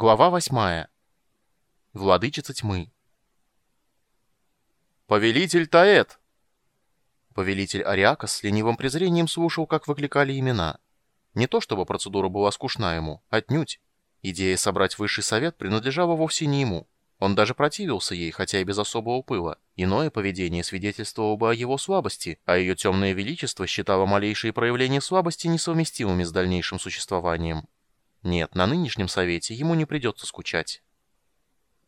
Глава восьмая. Владычица тьмы. «Повелитель Таэт!» Повелитель Ариакас с ленивым презрением слушал, как выкликали имена. Не то чтобы процедура была скучна ему, отнюдь. Идея собрать высший совет принадлежала вовсе не ему. Он даже противился ей, хотя и без особого пыла. Иное поведение свидетельствовало бы о его слабости, а ее темное величество считало малейшие проявления слабости несовместимыми с дальнейшим существованием. Нет, на нынешнем совете ему не придется скучать.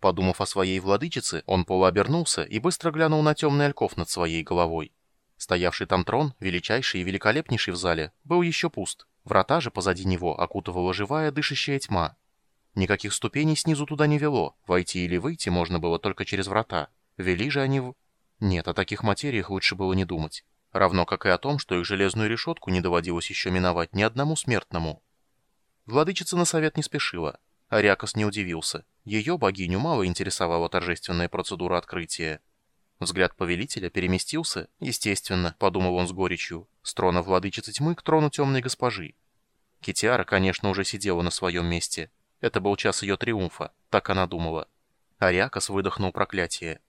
Подумав о своей владычице, он полуобернулся и быстро глянул на темный ольков над своей головой. Стоявший там трон, величайший и великолепнейший в зале, был еще пуст. Врата же позади него окутывала живая дышащая тьма. Никаких ступеней снизу туда не вело, войти или выйти можно было только через врата. Вели же они в... Нет, о таких материях лучше было не думать. Равно как и о том, что их железную решетку не доводилось еще миновать ни одному смертному. Владычица на совет не спешила. Ариакос не удивился. Ее богиню мало интересовала торжественная процедура открытия. Взгляд повелителя переместился, естественно, подумал он с горечью, с трона владычицы тьмы к трону темной госпожи. Китиара, конечно, уже сидела на своем месте. Это был час ее триумфа, так она думала. Ариакос выдохнул проклятие.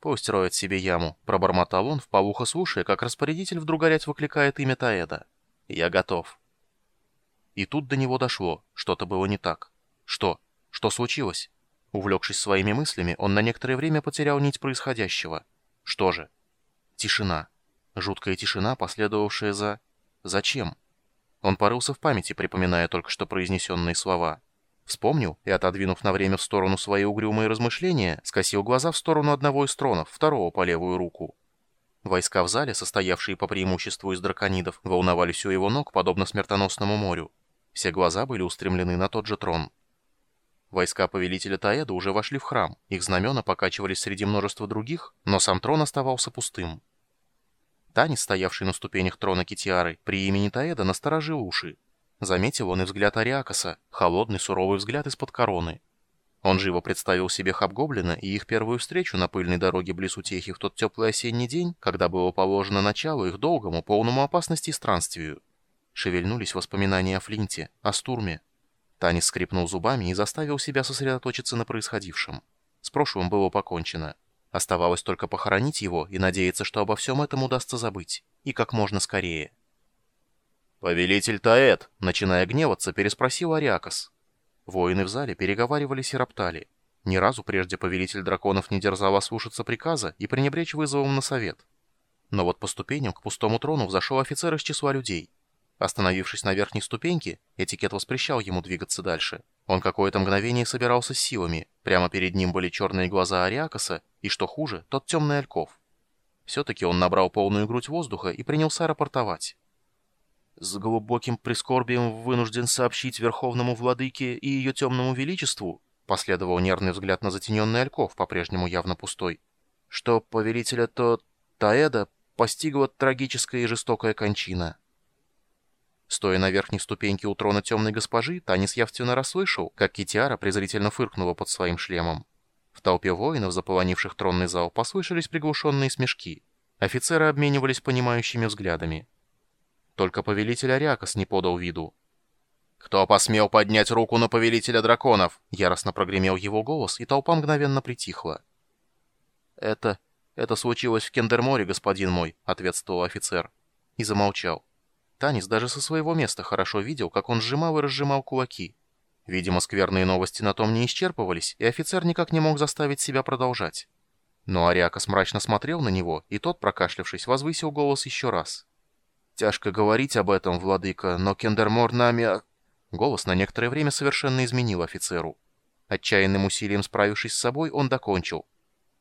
«Пусть роет себе яму», — пробормотал он, вполуха слушая, как распорядитель вдруг горять выкликает имя Таэда. «Я готов». И тут до него дошло, что-то было не так. Что? Что случилось? Увлекшись своими мыслями, он на некоторое время потерял нить происходящего. Что же? Тишина. Жуткая тишина, последовавшая за... Зачем? Он порылся в памяти, припоминая только что произнесенные слова. Вспомнил и, отодвинув на время в сторону свои угрюмые размышления, скосил глаза в сторону одного из тронов, второго по левую руку. Войска в зале, состоявшие по преимуществу из драконидов, волновались у его ног, подобно смертоносному морю. Все глаза были устремлены на тот же трон. Войска повелителя Таэда уже вошли в храм, их знамена покачивались среди множества других, но сам трон оставался пустым. Танис, стоявший на ступенях трона Китиары, при имени Таэда насторожил уши. Заметил он и взгляд Ариакаса, холодный суровый взгляд из-под короны. Он живо представил себе Хабгоблина и их первую встречу на пыльной дороге близ Утехи в тот теплый осенний день, когда было положено начало их долгому, полному опасности странствию. Шевельнулись воспоминания о Флинте, о Стурме. Танис скрипнул зубами и заставил себя сосредоточиться на происходившем. С прошлым было покончено. Оставалось только похоронить его и надеяться, что обо всем этом удастся забыть. И как можно скорее. «Повелитель Таэт!» — начиная гневаться, переспросил Ариакос. Воины в зале переговаривались и роптали. Ни разу прежде повелитель драконов не дерзал ослушаться приказа и пренебречь вызовом на совет. Но вот по ступеням к пустому трону взошел офицер из числа людей. Остановившись на верхней ступеньке, этикет воспрещал ему двигаться дальше. Он какое-то мгновение собирался с силами. Прямо перед ним были черные глаза Ариакоса, и, что хуже, тот темный ольков. Все-таки он набрал полную грудь воздуха и принялся рапортовать. «С глубоким прискорбием вынужден сообщить Верховному Владыке и ее темному величеству», последовал нервный взгляд на затененный ольков, по-прежнему явно пустой, что повелителя то Таэда постигла трагическая и жестокая кончина. Стоя на верхней ступеньке у трона темной госпожи, Танис явственно расслышал, как Китиара презрительно фыркнула под своим шлемом. В толпе воинов, заполонивших тронный зал, послышались приглушенные смешки. Офицеры обменивались понимающими взглядами. Только повелитель Ариакос не подал виду. «Кто посмел поднять руку на повелителя драконов?» Яростно прогремел его голос, и толпа мгновенно притихла. «Это... это случилось в Кендерморе, господин мой», — ответствовал офицер. И замолчал. Танис даже со своего места хорошо видел, как он сжимал и разжимал кулаки. Видимо, скверные новости на том не исчерпывались, и офицер никак не мог заставить себя продолжать. Но Ариакос мрачно смотрел на него, и тот, прокашлявшись, возвысил голос еще раз. «Тяжко говорить об этом, владыка, но Кендермор нами...» Голос на некоторое время совершенно изменил офицеру. Отчаянным усилием справившись с собой, он докончил.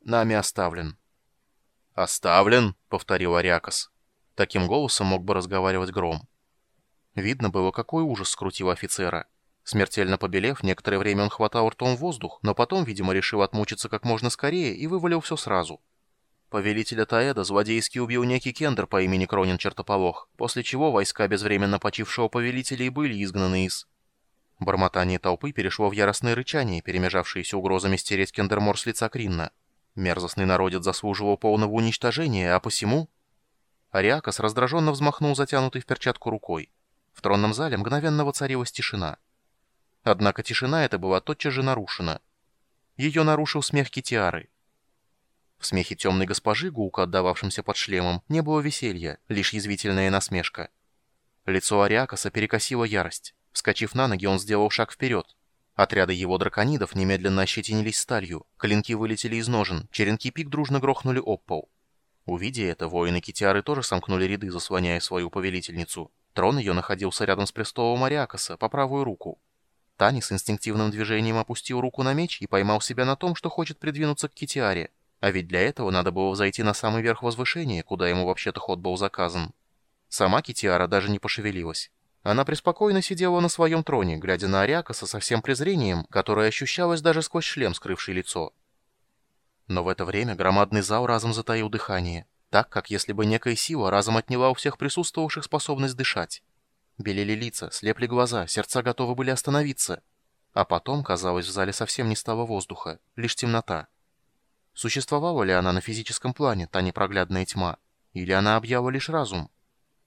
«Нами оставлен». «Оставлен?» — повторил Ариакос. Таким голосом мог бы разговаривать гром. Видно было, какой ужас скрутил офицера. Смертельно побелев, некоторое время он хватал ртом воздух, но потом, видимо, решил отмучиться как можно скорее и вывалил все сразу. Повелителя Таэда злодейски убил некий кендер по имени Кронин Чертополох, после чего войска безвременно почившего повелителя и были изгнаны из... Бормотание толпы перешло в яростное рычание, перемежавшееся угрозами стереть Кендермор с лица Кринна. Мерзостный народец заслуживал полного уничтожения, а посему... Ариакос раздраженно взмахнул затянутой в перчатку рукой. В тронном зале мгновенно воцарилась тишина. Однако тишина эта была тотчас же нарушена. Ее нарушил смех Китиары. В смехе темной госпожи, гулко отдававшемся под шлемом, не было веселья, лишь язвительная насмешка. Лицо Ариакаса перекосило ярость. Вскочив на ноги, он сделал шаг вперед. Отряды его драконидов немедленно ощетинились сталью, клинки вылетели из ножен, черенки пик дружно грохнули об пол. Увидя это, воины Китиары тоже сомкнули ряды, заслоняя свою повелительницу. Трон ее находился рядом с престолом Ариакаса, по правую руку. Тани с инстинктивным движением опустил руку на меч и поймал себя на том, что хочет придвинуться к Китиаре. А ведь для этого надо было взойти на самый верх возвышения, куда ему вообще-то ход был заказан. Сама Китиара даже не пошевелилась. Она преспокойно сидела на своем троне, глядя на Ариакаса со всем презрением, которое ощущалось даже сквозь шлем, скрывший лицо. Но в это время громадный зал разом затаил дыхание, так, как если бы некая сила разом отняла у всех присутствовавших способность дышать. Белели лица, слепли глаза, сердца готовы были остановиться. А потом, казалось, в зале совсем не стало воздуха, лишь темнота. Существовала ли она на физическом плане, та непроглядная тьма? Или она объяла лишь разум?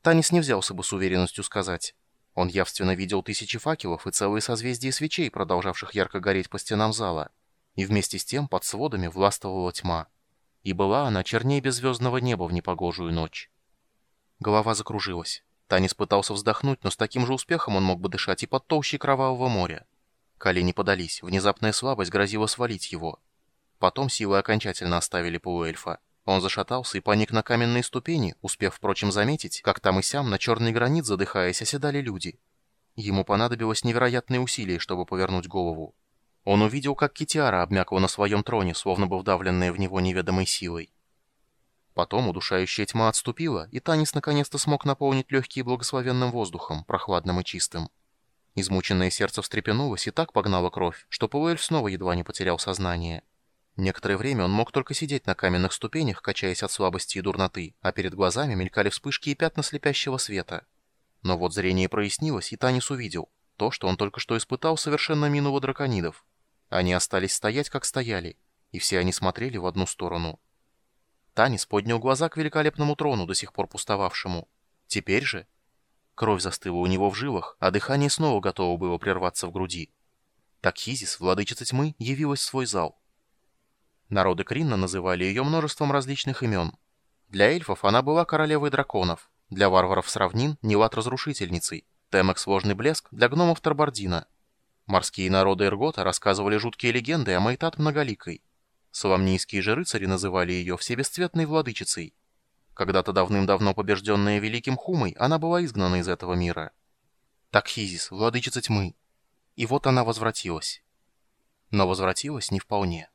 Танис не взялся бы с уверенностью сказать. Он явственно видел тысячи факелов и целые созвездия свечей, продолжавших ярко гореть по стенам зала. И вместе с тем под сводами властвовала тьма. И была она черней беззвездного неба в непогожую ночь. Голова закружилась. Танис пытался вздохнуть, но с таким же успехом он мог бы дышать и под толщей кровавого моря. Колени подались, внезапная слабость грозила свалить его. Потом силы окончательно оставили полуэльфа. Он зашатался и паник на каменные ступени, успев, впрочем, заметить, как там и сям на черный гранит, задыхаясь, оседали люди. Ему понадобилось невероятные усилия, чтобы повернуть голову. Он увидел, как Китиара обмякла на своем троне, словно бы вдавленная в него неведомой силой. Потом удушающая тьма отступила, и Танис наконец-то смог наполнить легкие благословенным воздухом, прохладным и чистым. Измученное сердце встрепенулось и так погнало кровь, что Пуэль снова едва не потерял сознание. Некоторое время он мог только сидеть на каменных ступенях, качаясь от слабости и дурноты, а перед глазами мелькали вспышки и пятна слепящего света. Но вот зрение прояснилось, и Танис увидел. То, что он только что испытал, совершенно минуло драконидов. Они остались стоять, как стояли, и все они смотрели в одну сторону. Танис поднял глаза к великолепному трону, до сих пор пустовавшему. Теперь же... Кровь застыла у него в жилах, а дыхание снова готово было прерваться в груди. Так Хизис, владычица тьмы, явилась в свой зал. Народы Кринна называли ее множеством различных имен. Для эльфов она была королевой драконов, для варваров с равнин – Нилат-разрушительницей, Темек – сложный блеск, для гномов – Тарбардина. Морские народы Эргота рассказывали жуткие легенды о Майтат Многоликой. Соломнийские же рыцари называли ее всебесцветной владычицей. Когда-то давным-давно побежденная великим Хумой, она была изгнана из этого мира. Такхизис, владычица тьмы. И вот она возвратилась. Но возвратилась не вполне.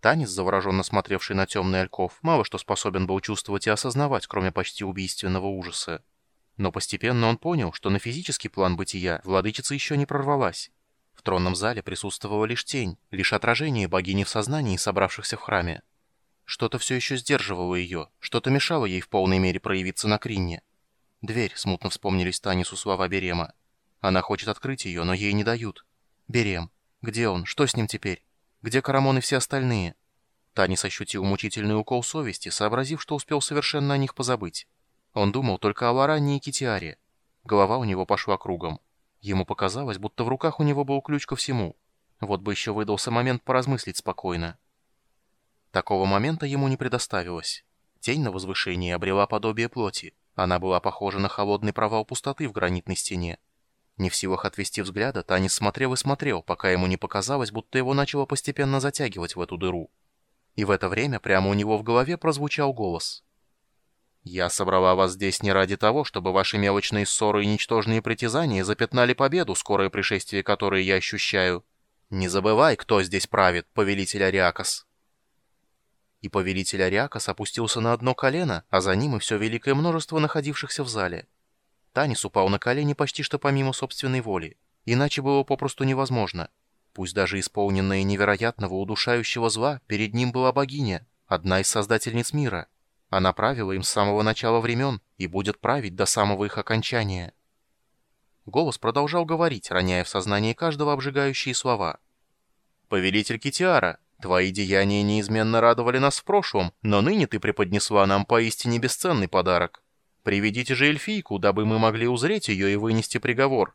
Танец, завороженно смотревший на темный альков, мало что способен был чувствовать и осознавать, кроме почти убийственного ужаса. Но постепенно он понял, что на физический план бытия владычица еще не прорвалась. В тронном зале присутствовала лишь тень, лишь отражение богини в сознании собравшихся в храме. Что-то все еще сдерживало ее, что-то мешало ей в полной мере проявиться на Кринне. Дверь, смутно вспомнились Танису слова Берема. Она хочет открыть ее, но ей не дают. Берем. Где он? Что с ним теперь? Где Карамон и все остальные? Танис ощутил мучительный укол совести, сообразив, что успел совершенно о них позабыть. Он думал только о Лоране и Китиаре. Голова у него пошла кругом. Ему показалось, будто в руках у него был ключ ко всему. Вот бы еще выдался момент поразмыслить спокойно. Такого момента ему не предоставилось. Тень на возвышении обрела подобие плоти. Она была похожа на холодный провал пустоты в гранитной стене. Не в силах отвести взгляда, Танис смотрел и смотрел, пока ему не показалось, будто его начало постепенно затягивать в эту дыру. И в это время прямо у него в голове прозвучал голос. «Я собрала вас здесь не ради того, чтобы ваши мелочные ссоры и ничтожные притязания запятнали победу, скорое пришествие которой я ощущаю. Не забывай, кто здесь правит, повелитель Ариакас». И повелитель Ариакас опустился на одно колено, а за ним и все великое множество находившихся в зале. Танис упал на колени почти что помимо собственной воли. Иначе было попросту невозможно. Пусть даже исполненная невероятного удушающего зла, перед ним была богиня, одна из создательниц мира — она правила им с самого начала времен и будет править до самого их окончания. Голос продолжал говорить, роняя в сознании каждого обжигающие слова. «Повелитель Китиара, твои деяния неизменно радовали нас в прошлом, но ныне ты преподнесла нам поистине бесценный подарок. Приведите же эльфийку, дабы мы могли узреть ее и вынести приговор.